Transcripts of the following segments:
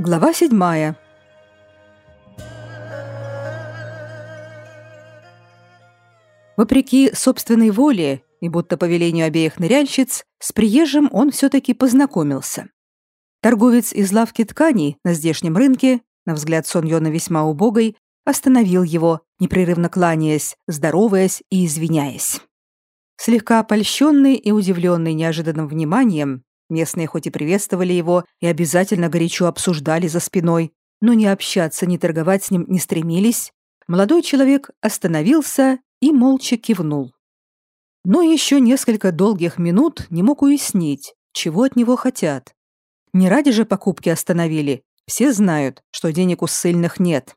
Глава седьмая. Вопреки собственной воле и будто по велению обеих ныряльщиц, с приезжим он все-таки познакомился. Торговец из лавки тканей на здешнем рынке, на взгляд Соньона весьма убогой, остановил его, непрерывно кланяясь, здороваясь и извиняясь. Слегка опольщенный и удивленный неожиданным вниманием, местные хоть и приветствовали его и обязательно горячо обсуждали за спиной, но ни общаться, ни торговать с ним не стремились, молодой человек остановился и молча кивнул. Но еще несколько долгих минут не мог уяснить, чего от него хотят. Не ради же покупки остановили, все знают, что денег у ссыльных нет.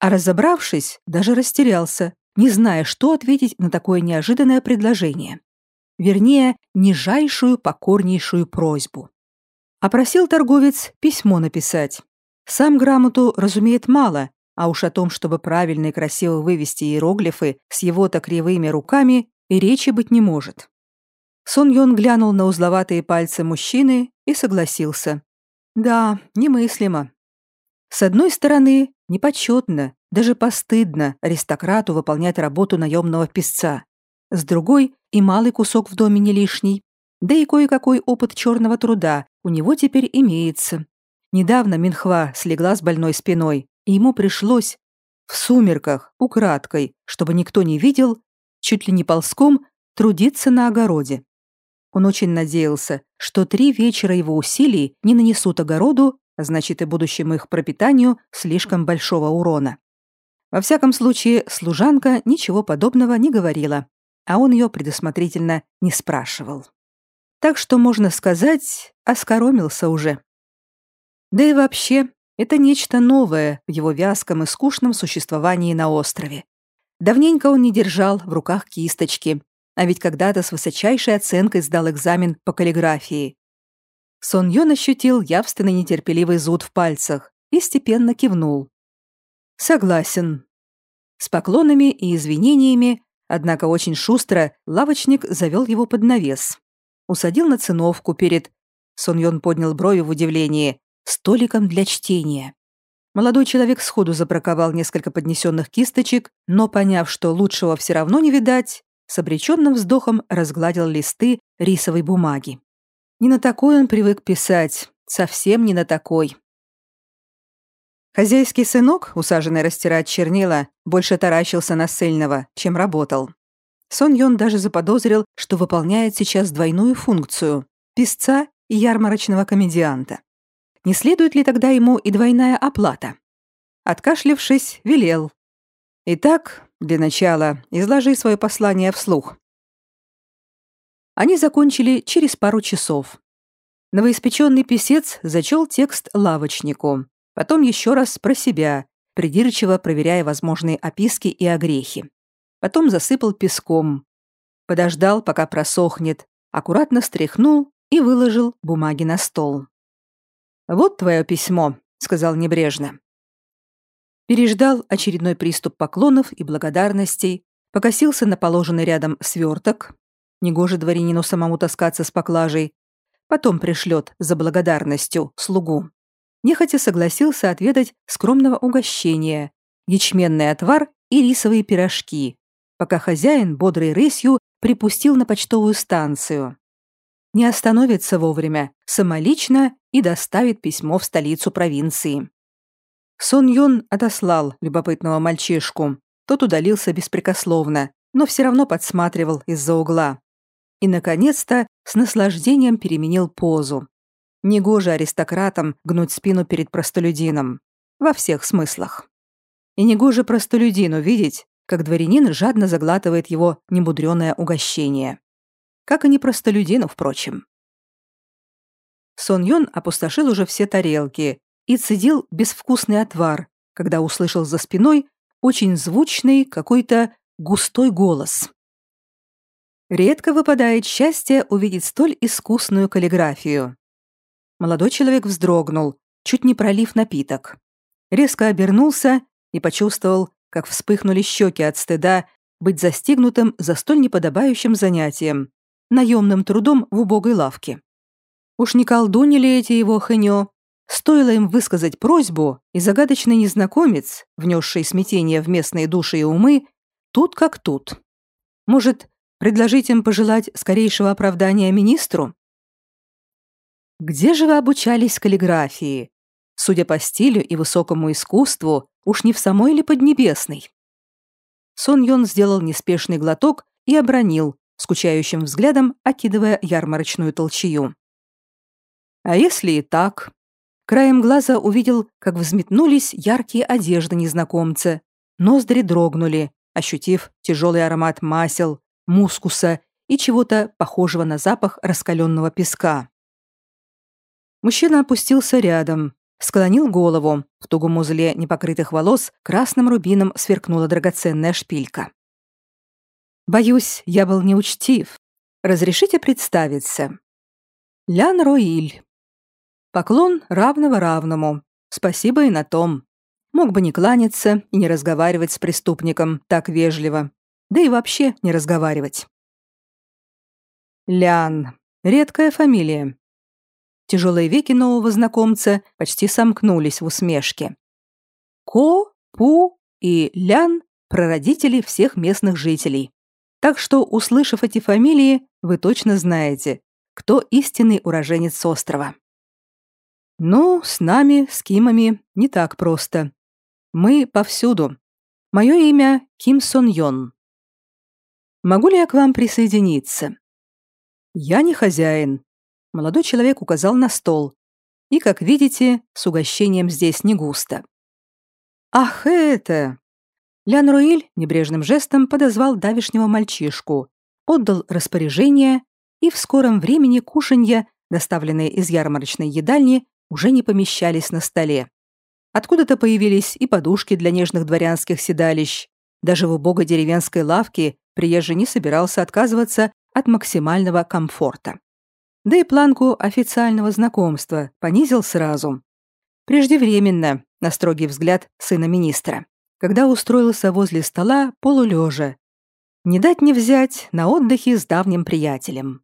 А разобравшись, даже растерялся, не зная, что ответить на такое неожиданное предложение. Вернее, нижайшую покорнейшую просьбу. Опросил торговец письмо написать. Сам грамоту разумеет мало, а уж о том, чтобы правильно и красиво вывести иероглифы с его-то кривыми руками, и речи быть не может. Сон Йон глянул на узловатые пальцы мужчины и согласился. Да, немыслимо. С одной стороны, непочетно, даже постыдно аристократу выполнять работу наемного писца. С другой, и малый кусок в доме не лишний. Да и кое-какой опыт черного труда у него теперь имеется. Недавно Минхва слегла с больной спиной, и ему пришлось в сумерках, украдкой, чтобы никто не видел, чуть ли не ползком, трудиться на огороде. Он очень надеялся, что три вечера его усилий не нанесут огороду, а значит и будущему их пропитанию, слишком большого урона. Во всяком случае, служанка ничего подобного не говорила, а он ее предусмотрительно не спрашивал. Так что, можно сказать, оскоромился уже. Да и вообще, это нечто новое в его вязком и скучном существовании на острове. Давненько он не держал в руках кисточки, а ведь когда-то с высочайшей оценкой сдал экзамен по каллиграфии. Сон Йон ощутил явственный нетерпеливый зуд в пальцах и степенно кивнул. «Согласен». С поклонами и извинениями, однако очень шустро, лавочник завел его под навес. Усадил на циновку перед... Сон Йон поднял брови в удивлении. «Столиком для чтения». Молодой человек сходу забраковал несколько поднесенных кисточек, но, поняв, что лучшего все равно не видать, с обреченным вздохом разгладил листы рисовой бумаги. Не на такой он привык писать, совсем не на такой. Хозяйский сынок, усаженный растирать чернила, больше таращился на сыльного, чем работал. Сон Йон даже заподозрил, что выполняет сейчас двойную функцию – писца и ярмарочного комедианта. Не следует ли тогда ему и двойная оплата? Откашлившись, велел. Итак, для начала изложи свое послание вслух. Они закончили через пару часов. Новоиспеченный писец зачел текст лавочнику, потом еще раз про себя, придирчиво проверяя возможные описки и огрехи. Потом засыпал песком. Подождал, пока просохнет, аккуратно стряхнул и выложил бумаги на стол. «Вот твое письмо», — сказал небрежно. Переждал очередной приступ поклонов и благодарностей, покосился на положенный рядом сверток. Негоже дворянину самому таскаться с поклажей. Потом пришлет за благодарностью слугу. Нехотя согласился отведать скромного угощения, ячменный отвар и рисовые пирожки, пока хозяин бодрой рысью припустил на почтовую станцию не остановится вовремя, самолично и доставит письмо в столицу провинции. Сон Йон отослал любопытного мальчишку. Тот удалился беспрекословно, но все равно подсматривал из-за угла. И, наконец-то, с наслаждением переменил позу. Негоже аристократам гнуть спину перед простолюдином. Во всех смыслах. И негоже простолюдину видеть, как дворянин жадно заглатывает его немудреное угощение как и не простолюдину, впрочем. Сон Йон опустошил уже все тарелки и цедил безвкусный отвар, когда услышал за спиной очень звучный какой-то густой голос. Редко выпадает счастье увидеть столь искусную каллиграфию. Молодой человек вздрогнул, чуть не пролив напиток. Резко обернулся и почувствовал, как вспыхнули щеки от стыда быть застигнутым за столь неподобающим занятием наемным трудом в убогой лавке. Уж не колдунили эти его хынё. Стоило им высказать просьбу, и загадочный незнакомец, внесший смятение в местные души и умы, тут как тут. Может, предложить им пожелать скорейшего оправдания министру? Где же вы обучались каллиграфии? Судя по стилю и высокому искусству, уж не в самой ли Поднебесной? Сон Йон сделал неспешный глоток и обронил, скучающим взглядом окидывая ярмарочную толчью. А если и так? Краем глаза увидел, как взметнулись яркие одежды незнакомца. Ноздри дрогнули, ощутив тяжелый аромат масел, мускуса и чего-то похожего на запах раскаленного песка. Мужчина опустился рядом, склонил голову. В тугом узле непокрытых волос красным рубином сверкнула драгоценная шпилька. «Боюсь, я был неучтив. Разрешите представиться?» «Лян Роиль, Поклон равного равному. Спасибо и на том. Мог бы не кланяться и не разговаривать с преступником так вежливо. Да и вообще не разговаривать. Лян. Редкая фамилия. Тяжелые веки нового знакомца почти сомкнулись в усмешке. Ко, Пу и Лян – прародители всех местных жителей. Так что, услышав эти фамилии, вы точно знаете, кто истинный уроженец острова. Но с нами, с Кимами, не так просто. Мы повсюду. Мое имя Ким Сон Йон. Могу ли я к вам присоединиться? Я не хозяин. Молодой человек указал на стол. И, как видите, с угощением здесь не густо. Ах, это! Лян Руиль небрежным жестом подозвал давишнего мальчишку, отдал распоряжение, и в скором времени кушанья, доставленные из ярмарочной едальни, уже не помещались на столе. Откуда-то появились и подушки для нежных дворянских седалищ. Даже в убогой деревенской лавке приезжий не собирался отказываться от максимального комфорта. Да и планку официального знакомства понизил сразу. Преждевременно, на строгий взгляд сына министра, когда устроился возле стола полулежа. Не дать не взять на отдыхе с давним приятелем.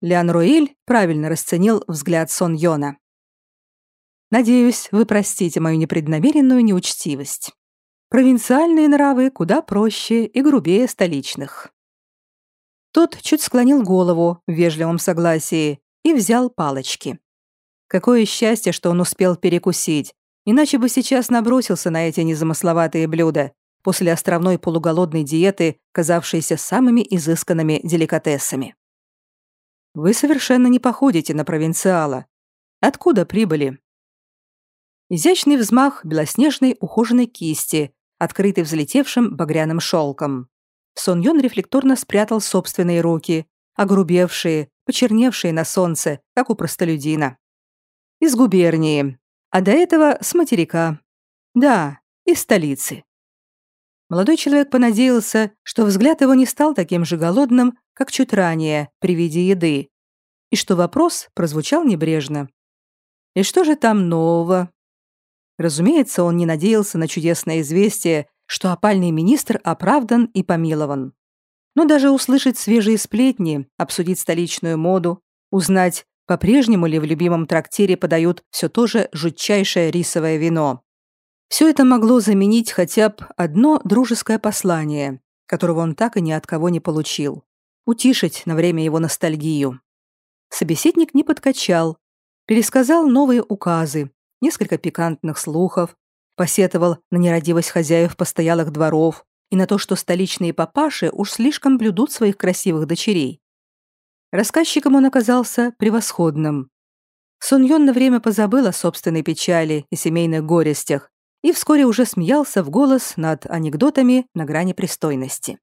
Лян Руиль правильно расценил взгляд Сон Йона. «Надеюсь, вы простите мою непреднамеренную неучтивость. Провинциальные нравы куда проще и грубее столичных». Тот чуть склонил голову в вежливом согласии и взял палочки. Какое счастье, что он успел перекусить, иначе бы сейчас набросился на эти незамысловатые блюда после островной полуголодной диеты, казавшейся самыми изысканными деликатесами. Вы совершенно не походите на провинциала. Откуда прибыли? Изящный взмах белоснежной ухоженной кисти, открытый взлетевшим багряным шелком. Сон Йон рефлекторно спрятал собственные руки, огрубевшие, почерневшие на солнце, как у простолюдина. Из губернии, а до этого с материка. Да, из столицы. Молодой человек понадеялся, что взгляд его не стал таким же голодным, как чуть ранее, при виде еды, и что вопрос прозвучал небрежно. «И что же там нового?» Разумеется, он не надеялся на чудесное известие, что опальный министр оправдан и помилован. Но даже услышать свежие сплетни, обсудить столичную моду, узнать, по-прежнему ли в любимом трактире подают все то же жутчайшее рисовое вино. Все это могло заменить хотя бы одно дружеское послание, которого он так и ни от кого не получил утишить на время его ностальгию. Собеседник не подкачал, пересказал новые указы, несколько пикантных слухов, посетовал на нерадивость хозяев постоялых дворов и на то, что столичные папаши уж слишком блюдут своих красивых дочерей. Рассказчиком он оказался превосходным. Суньон на время позабыл о собственной печали и семейных горестях и вскоре уже смеялся в голос над анекдотами на грани пристойности.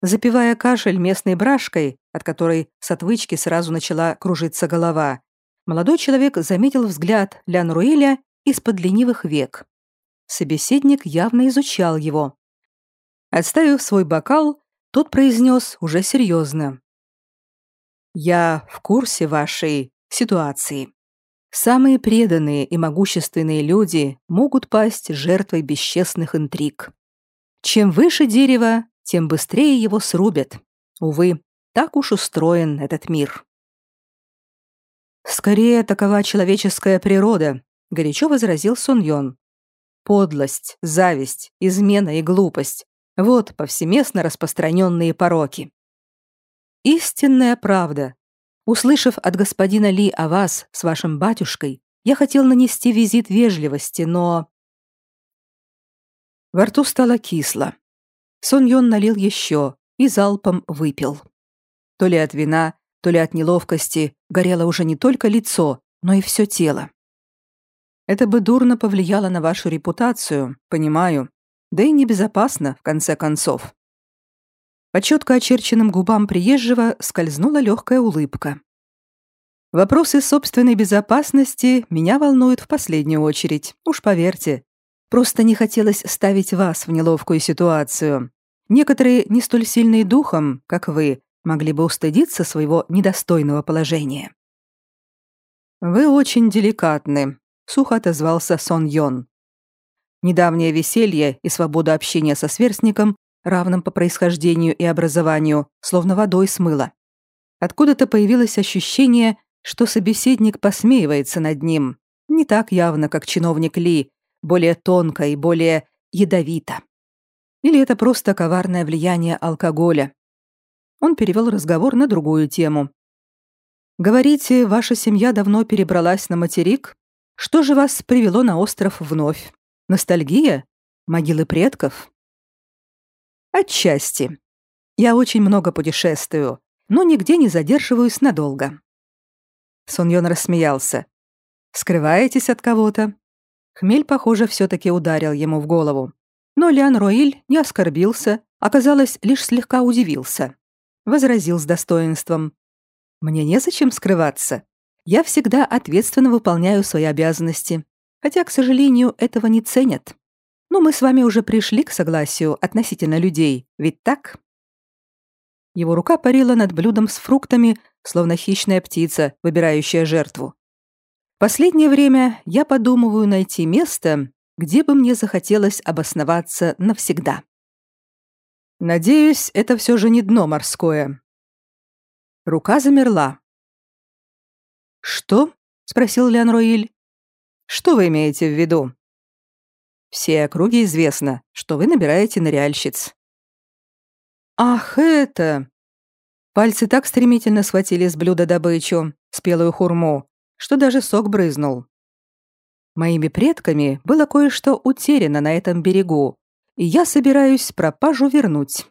Запивая кашель местной брашкой, от которой с отвычки сразу начала кружиться голова, молодой человек заметил взгляд Лян Руэля из-под ленивых век. Собеседник явно изучал его. Отставив свой бокал, тот произнес уже серьезно. «Я в курсе вашей ситуации. Самые преданные и могущественные люди могут пасть жертвой бесчестных интриг. Чем выше дерево, тем быстрее его срубят. Увы, так уж устроен этот мир. Скорее, такова человеческая природа, горячо возразил Сон Йон. Подлость, зависть, измена и глупость – вот повсеместно распространенные пороки. Истинная правда. Услышав от господина Ли о вас с вашим батюшкой, я хотел нанести визит вежливости, но... Во рту стало кисло. Сон Йон налил еще и залпом выпил. То ли от вина, то ли от неловкости горело уже не только лицо, но и все тело. Это бы дурно повлияло на вашу репутацию, понимаю. Да и небезопасно, в конце концов. По четко очерченным губам приезжего скользнула легкая улыбка. Вопросы собственной безопасности меня волнуют в последнюю очередь, уж поверьте. Просто не хотелось ставить вас в неловкую ситуацию. Некоторые не столь сильные духом, как вы, могли бы устыдиться своего недостойного положения. Вы очень деликатны, сухо отозвался Сон Йон. Недавнее веселье и свобода общения со сверстником, равным по происхождению и образованию, словно водой смыло. Откуда-то появилось ощущение, что собеседник посмеивается над ним, не так явно, как чиновник Ли, более тонко и более ядовито. Или это просто коварное влияние алкоголя. Он перевел разговор на другую тему. «Говорите, ваша семья давно перебралась на материк? Что же вас привело на остров вновь? Ностальгия? Могилы предков?» «Отчасти. Я очень много путешествую, но нигде не задерживаюсь надолго». Суньон рассмеялся. «Скрываетесь от кого-то?» Хмель, похоже, все-таки ударил ему в голову. Но Лян Роиль не оскорбился, оказалось, лишь слегка удивился. Возразил с достоинством. «Мне незачем скрываться. Я всегда ответственно выполняю свои обязанности, хотя, к сожалению, этого не ценят. Но мы с вами уже пришли к согласию относительно людей, ведь так?» Его рука парила над блюдом с фруктами, словно хищная птица, выбирающая жертву. Последнее время я подумываю найти место, где бы мне захотелось обосноваться навсегда. Надеюсь, это все же не дно морское. Рука замерла. «Что?» — спросил Лян Роиль. «Что вы имеете в виду?» «Все округи известно, что вы набираете ныряльщиц». «Ах, это...» Пальцы так стремительно схватили с блюда добычу, спелую хурму, что даже сок брызнул. Моими предками было кое-что утеряно на этом берегу, и я собираюсь пропажу вернуть.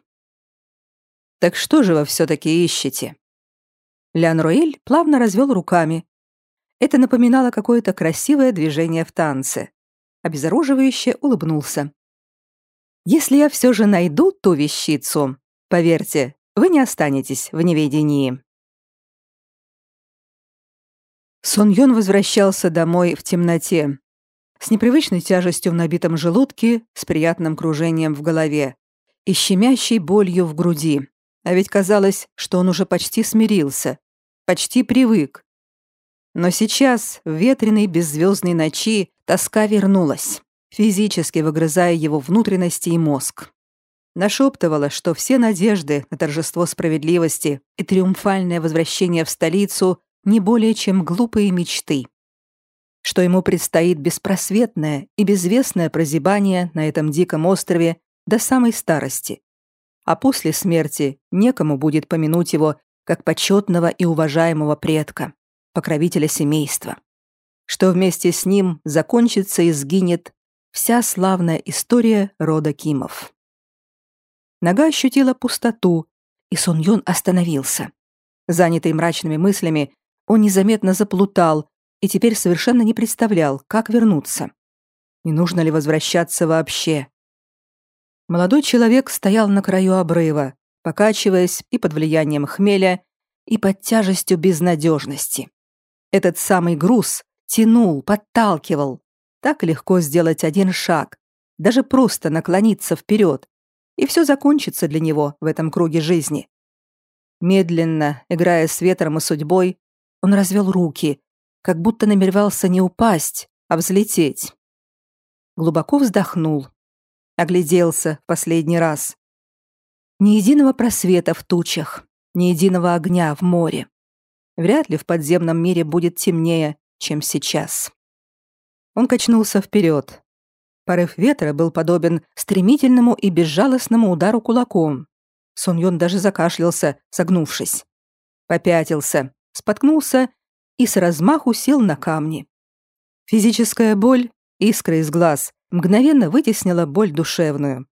Так что же вы все-таки ищете? Лян Руэль плавно развел руками. Это напоминало какое-то красивое движение в танце. Обезоруживающе улыбнулся. Если я все же найду ту вещицу, поверьте, вы не останетесь в неведении. Сон Йон возвращался домой в темноте, с непривычной тяжестью в набитом желудке, с приятным кружением в голове и щемящей болью в груди. А ведь казалось, что он уже почти смирился, почти привык. Но сейчас, в ветреной беззвездной ночи, тоска вернулась, физически выгрызая его внутренности и мозг. Нашептывала, что все надежды на торжество справедливости и триумфальное возвращение в столицу не более чем глупые мечты. Что ему предстоит беспросветное и безвестное прозябание на этом диком острове до самой старости. А после смерти некому будет помянуть его как почетного и уважаемого предка, покровителя семейства. Что вместе с ним закончится и сгинет вся славная история рода Кимов. Нога ощутила пустоту, и Сон Юн остановился. Занятый мрачными мыслями, он незаметно заплутал и теперь совершенно не представлял, как вернуться. Не нужно ли возвращаться вообще? Молодой человек стоял на краю обрыва, покачиваясь и под влиянием хмеля, и под тяжестью безнадежности. Этот самый груз тянул, подталкивал. Так легко сделать один шаг, даже просто наклониться вперед, и все закончится для него в этом круге жизни. Медленно, играя с ветром и судьбой, он развел руки, как будто намеревался не упасть, а взлететь. Глубоко вздохнул. Огляделся последний раз. Ни единого просвета в тучах, ни единого огня в море. вряд ли в подземном мире будет темнее, чем сейчас. Он качнулся вперед. Порыв ветра был подобен стремительному и безжалостному удару кулаком. Сон Йон даже закашлялся, согнувшись. Попятился, споткнулся и с размаху сел на камни. Физическая боль, искра из глаз, мгновенно вытеснила боль душевную.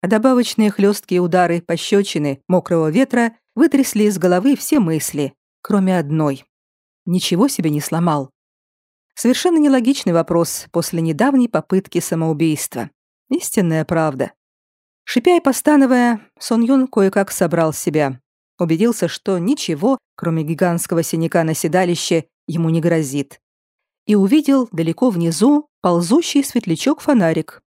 А добавочные хлесткие удары пощечины мокрого ветра вытрясли из головы все мысли, кроме одной. Ничего себе не сломал. Совершенно нелогичный вопрос после недавней попытки самоубийства. Истинная правда. Шипя и постановая, Сон Юн кое-как собрал себя. Убедился, что ничего, кроме гигантского синяка на седалище, ему не грозит. И увидел далеко внизу ползущий светлячок-фонарик.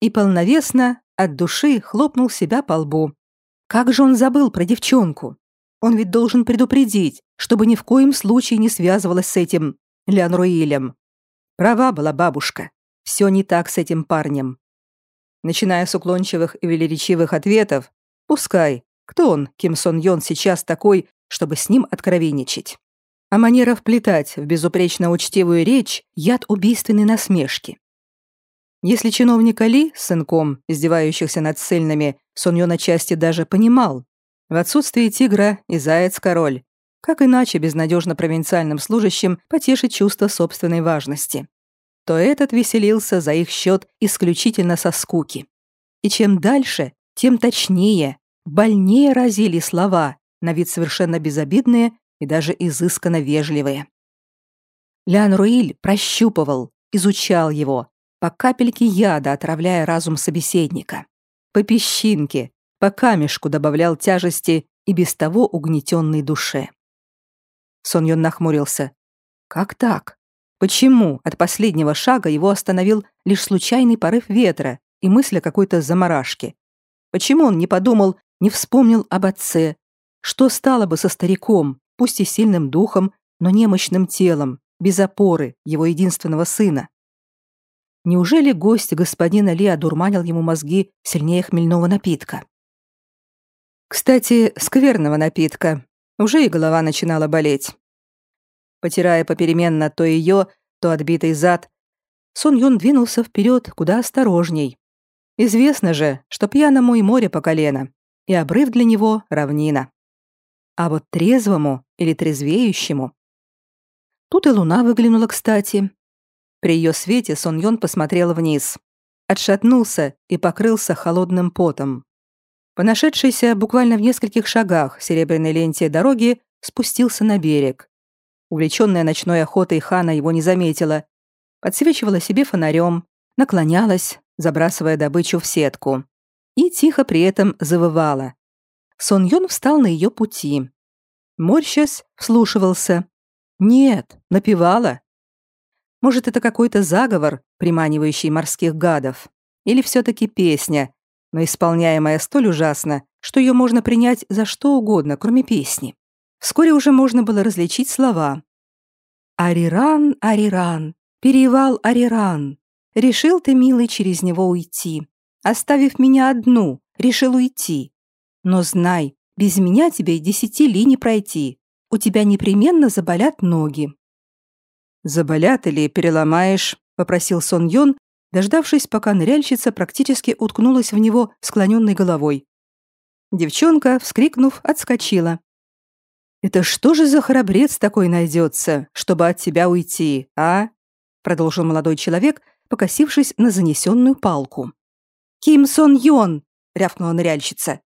И полновесно, от души, хлопнул себя по лбу. Как же он забыл про девчонку? Он ведь должен предупредить, чтобы ни в коем случае не связывалась с этим Леонруилем. Права была бабушка. Все не так с этим парнем. Начиная с уклончивых и велеречивых ответов, пускай, кто он, Ким Сон Йон, сейчас такой, чтобы с ним откровенничать. А манера вплетать в безупречно учтивую речь яд убийственной насмешки. Если чиновник Али с сынком, издевающихся над ссыльными, Сон Йон отчасти даже понимал, в отсутствии тигра и заяц-король, как иначе безнадежно провинциальным служащим потешить чувство собственной важности, то этот веселился за их счет исключительно со скуки. И чем дальше, тем точнее, больнее разили слова, на вид совершенно безобидные и даже изысканно вежливые. Лян Руиль прощупывал, изучал его, по капельке яда отравляя разум собеседника, по песчинке, по камешку добавлял тяжести и без того угнетенной душе. Сон Йон нахмурился. Как так? Почему от последнего шага его остановил лишь случайный порыв ветра и мысль о какой-то заморашке? Почему он не подумал, не вспомнил об отце? Что стало бы со стариком, пусть и сильным духом, но немощным телом, без опоры, его единственного сына? Неужели гость господина Ли одурманил ему мозги сильнее хмельного напитка? Кстати, скверного напитка. Уже и голова начинала болеть. Потирая попеременно то ее, то отбитый зад, Сон Юн двинулся вперед куда осторожней. Известно же, что пьяному и море по колено, и обрыв для него равнина. А вот трезвому или трезвеющему... Тут и луна выглянула кстати. При ее свете Сон Йон посмотрел вниз, отшатнулся и покрылся холодным потом. По нашедшейся буквально в нескольких шагах серебряной ленте дороги спустился на берег. Увлеченная ночной охотой Хана его не заметила. Подсвечивала себе фонарем, наклонялась, забрасывая добычу в сетку. И тихо при этом завывала. Сон Йон встал на ее пути. Морщась, вслушивался. Нет, напевала. Может, это какой-то заговор, приманивающий морских гадов? Или все-таки песня, но исполняемая столь ужасно, что ее можно принять за что угодно, кроме песни. Вскоре уже можно было различить слова. «Ариран, Ариран, перевал Ариран, решил ты, милый, через него уйти. Оставив меня одну, решил уйти. Но знай, без меня тебе и десяти ли не пройти. У тебя непременно заболят ноги». «Заболят или переломаешь?» — попросил Сон Йон, дождавшись, пока ныряльщица практически уткнулась в него склоненной головой. Девчонка, вскрикнув, отскочила. «Это что же за храбрец такой найдется, чтобы от тебя уйти, а?» продолжил молодой человек, покосившись на занесенную палку. «Ким Сон Йон!» — рявкнула ныряльщица.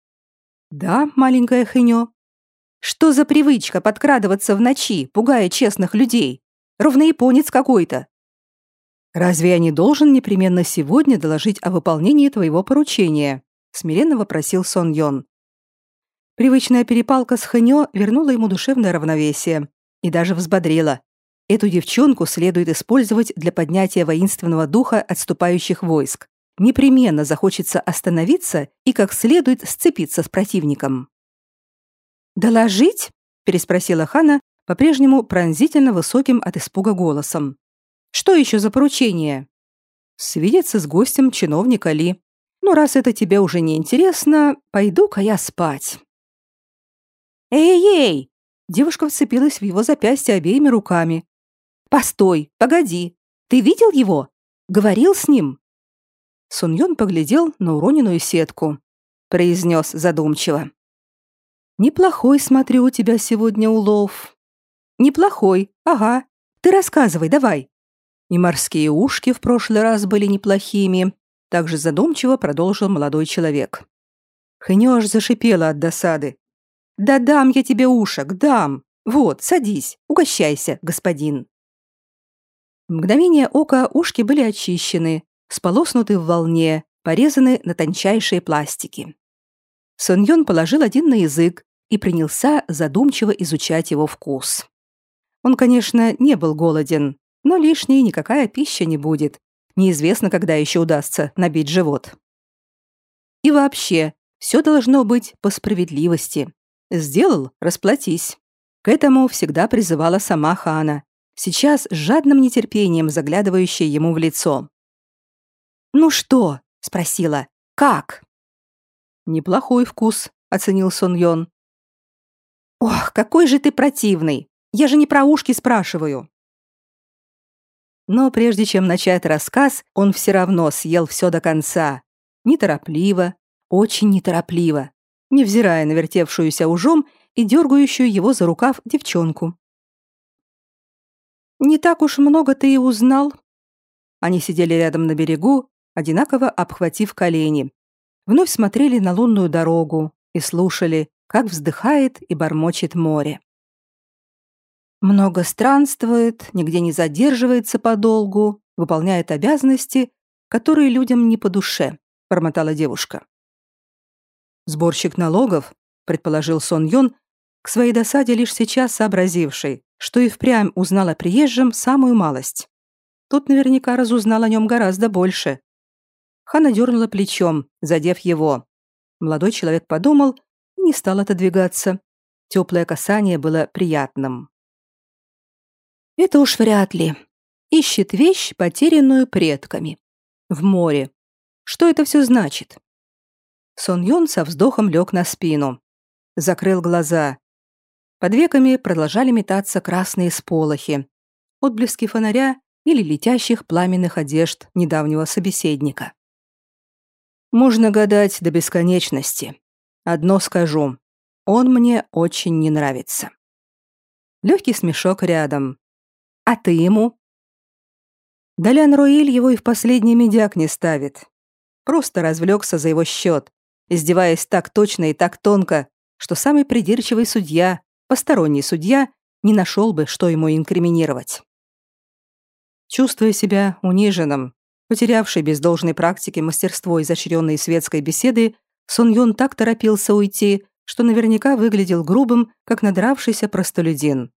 «Да, маленькая хынё. Что за привычка подкрадываться в ночи, пугая честных людей? Ровно японец какой-то. Разве я не должен непременно сегодня доложить о выполнении твоего поручения? смиренно вопросил Сон Йон. Привычная перепалка с Хэньо вернула ему душевное равновесие и даже взбодрила. Эту девчонку следует использовать для поднятия воинственного духа отступающих войск. Непременно захочется остановиться и как следует сцепиться с противником. «Доложить?» – переспросила Хана, по-прежнему пронзительно высоким от испуга голосом. Что еще за поручение? Свидеться с гостем чиновника Ли. Ну, раз это тебе уже не интересно, пойду-ка я спать. Эй-ей! Девушка вцепилась в его запястье обеими руками. «Постой, погоди! Ты видел его? Говорил с ним?» Сун поглядел на уроненную сетку. Произнес задумчиво. «Неплохой, смотрю, у тебя сегодня улов». «Неплохой, ага. Ты рассказывай, давай». И морские ушки в прошлый раз были неплохими. Также задумчиво продолжил молодой человек. Аж зашипела от досады. «Да дам я тебе ушек, дам! Вот, садись, угощайся, господин!» В мгновение ока ушки были очищены, сполоснуты в волне, порезаны на тончайшие пластики. Сон положил один на язык и принялся задумчиво изучать его вкус. Он, конечно, не был голоден, но лишней никакая пища не будет. Неизвестно, когда еще удастся набить живот. И вообще, все должно быть по справедливости. Сделал – расплатись. К этому всегда призывала сама Хана, сейчас с жадным нетерпением заглядывающая ему в лицо. «Ну что?» – спросила. «Как?» «Неплохой вкус», – оценил Сон Йон. «Ох, какой же ты противный! Я же не про ушки спрашиваю!» Но прежде чем начать рассказ, он все равно съел все до конца. Неторопливо, очень неторопливо, невзирая на вертевшуюся ужом и дергающую его за рукав девчонку. «Не так уж много ты и узнал». Они сидели рядом на берегу, одинаково обхватив колени. Вновь смотрели на лунную дорогу и слушали, как вздыхает и бормочет море. Много странствует, нигде не задерживается подолгу, выполняет обязанности, которые людям не по душе, бормотала девушка. Сборщик налогов, предположил Сон Йон, к своей досаде лишь сейчас сообразивший, что и впрямь узнал о приезжем самую малость. Тут наверняка разузнал о нем гораздо больше. Хана дернула плечом, задев его. Молодой человек подумал и не стал отодвигаться. Теплое касание было приятным. Это уж вряд ли. Ищет вещь, потерянную предками. В море. Что это все значит? Сон Йон со вздохом лег на спину. Закрыл глаза. Под веками продолжали метаться красные сполохи. Отблески фонаря или летящих пламенных одежд недавнего собеседника. Можно гадать до бесконечности. Одно скажу. Он мне очень не нравится. Легкий смешок рядом. А ты ему? Далян Руиль его и в последний медяк не ставит. Просто развлекся за его счет, издеваясь так точно и так тонко, что самый придирчивый судья, посторонний судья, не нашел бы, что ему инкриминировать. Чувствуя себя униженным, потерявший без должной практики мастерство изощренной светской беседы, Сон Юн так торопился уйти, что наверняка выглядел грубым, как надравшийся простолюдин.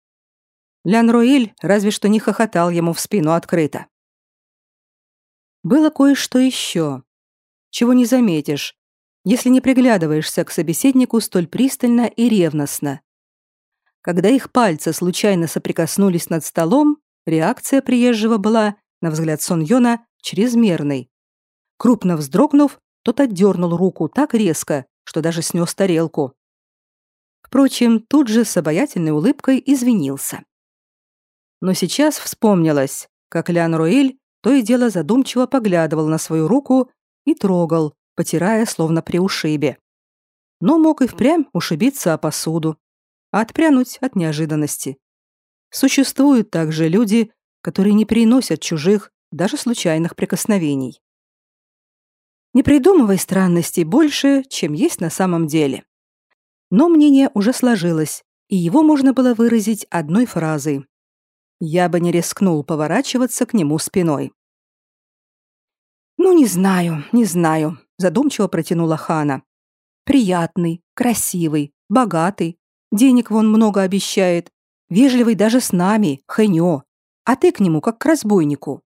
Лян Роиль разве что не хохотал ему в спину открыто. Было кое-что еще, чего не заметишь, если не приглядываешься к собеседнику столь пристально и ревностно. Когда их пальцы случайно соприкоснулись над столом, реакция приезжего была, на взгляд Сон Йона, чрезмерной. Крупно вздрогнув, тот отдернул руку так резко, что даже снес тарелку. Впрочем, тут же с обаятельной улыбкой извинился. Но сейчас вспомнилось, как Лян Руэль то и дело задумчиво поглядывал на свою руку и трогал, потирая словно при ушибе. Но мог и впрямь ушибиться о посуду, а отпрянуть от неожиданности. Существуют также люди, которые не приносят чужих, даже случайных прикосновений. Не придумывай странностей больше, чем есть на самом деле. Но мнение уже сложилось, и его можно было выразить одной фразой. Я бы не рискнул поворачиваться к нему спиной. «Ну, не знаю, не знаю», задумчиво протянула Хана. Приятный, красивый, богатый, денег вон много обещает, вежливый даже с нами, Хэньо, а ты к нему как к разбойнику.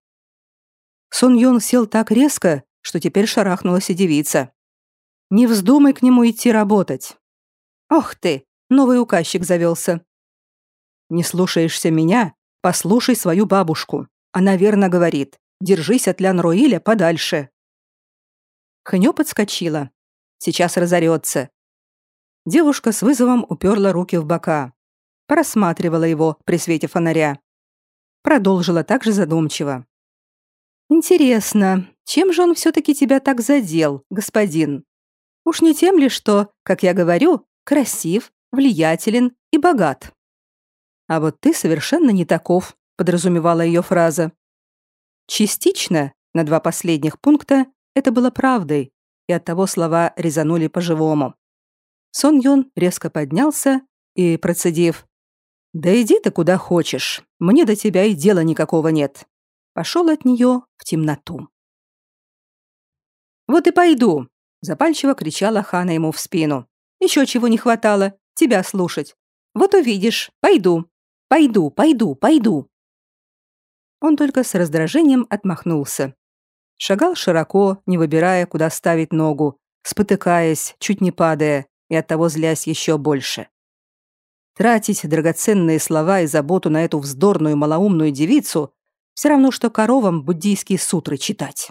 Сон Йон сел так резко, что теперь шарахнулась и девица. Не вздумай к нему идти работать. Ох ты, новый указчик завелся. Не слушаешься меня? Послушай свою бабушку. Она верно говорит. Держись от Лян Руиля подальше. Ханё подскочила. Сейчас разорется. Девушка с вызовом уперла руки в бока. просматривала его при свете фонаря. Продолжила также задумчиво. «Интересно, чем же он все-таки тебя так задел, господин? Уж не тем ли, что, как я говорю, красив, влиятелен и богат?» «А вот ты совершенно не таков», — подразумевала ее фраза. Частично, на два последних пункта, это было правдой, и оттого слова резанули по-живому. Сон Юн резко поднялся и, процедив «Да иди ты куда хочешь, мне до тебя и дела никакого нет», пошел от нее в темноту. «Вот и пойду», — запальчиво кричала Хана ему в спину. «Еще чего не хватало, тебя слушать. Вот увидишь, пойду, пойду, пойду, пойду». Он только с раздражением отмахнулся. Шагал широко, не выбирая, куда ставить ногу, спотыкаясь, чуть не падая, и оттого злясь еще больше. Тратить драгоценные слова и заботу на эту вздорную малоумную девицу все равно, что коровам буддийские сутры читать.